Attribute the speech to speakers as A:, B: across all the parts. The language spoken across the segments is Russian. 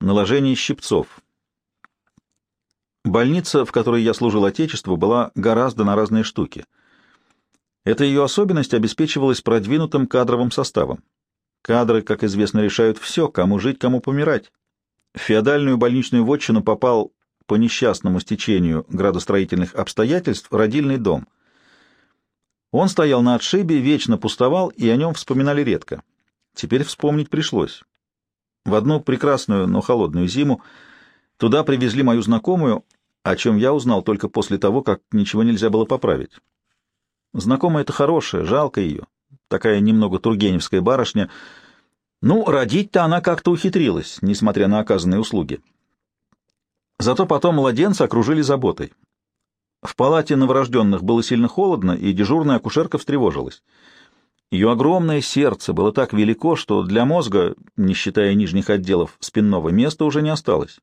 A: Наложение щипцов. Больница, в которой я служил Отечеству, была гораздо на разные штуки. Эта ее особенность обеспечивалась продвинутым кадровым составом. Кадры, как известно, решают все, кому жить, кому помирать. В феодальную больничную вотчину попал по несчастному стечению градостроительных обстоятельств родильный дом. Он стоял на отшибе, вечно пустовал, и о нем вспоминали редко. Теперь вспомнить пришлось. В одну прекрасную, но холодную зиму туда привезли мою знакомую, о чем я узнал только после того, как ничего нельзя было поправить. Знакомая это хорошая, жалко ее. Такая немного тургеневская барышня. Ну, родить-то она как-то ухитрилась, несмотря на оказанные услуги. Зато потом младенца окружили заботой. В палате новорожденных было сильно холодно, и дежурная акушерка встревожилась. Ее огромное сердце было так велико, что для мозга, не считая нижних отделов спинного, места уже не осталось.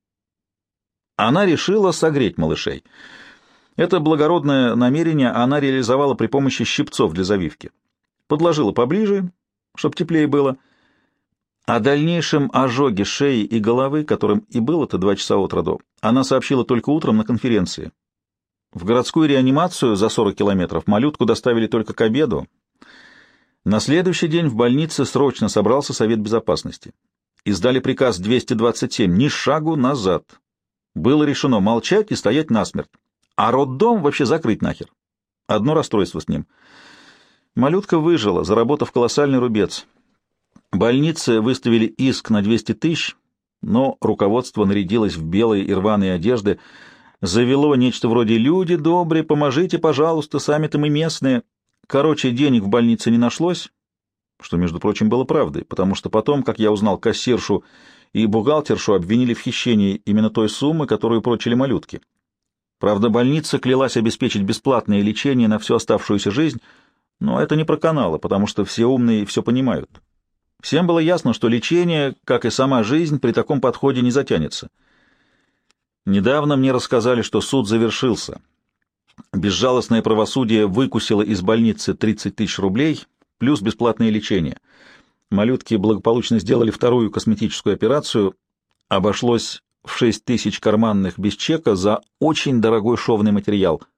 A: Она решила согреть малышей. Это благородное намерение она реализовала при помощи щипцов для завивки. Подложила поближе, чтоб теплее было. О дальнейшем ожоге шеи и головы, которым и было-то два часа от роду, она сообщила только утром на конференции. В городскую реанимацию за 40 километров малютку доставили только к обеду. На следующий день в больнице срочно собрался Совет Безопасности. Издали приказ 227 «Ни шагу назад». Было решено молчать и стоять насмерть. А роддом вообще закрыть нахер. Одно расстройство с ним. Малютка выжила, заработав колоссальный рубец. Больницы выставили иск на 200 тысяч, но руководство нарядилось в белые и рваные одежды, завело нечто вроде «люди добрые, поможите, пожалуйста, сами-то мы местные». Короче, денег в больнице не нашлось, что, между прочим, было правдой, потому что потом, как я узнал, кассиршу и бухгалтершу обвинили в хищении именно той суммы, которую прочили малютки. Правда, больница клялась обеспечить бесплатное лечение на всю оставшуюся жизнь, но это не проканало, потому что все умные все понимают. Всем было ясно, что лечение, как и сама жизнь, при таком подходе не затянется. Недавно мне рассказали, что суд завершился. Безжалостное правосудие выкусило из больницы 30 тысяч рублей плюс бесплатное лечение. Малютки благополучно сделали вторую косметическую операцию. Обошлось в 6 тысяч карманных без чека за очень дорогой шовный материал —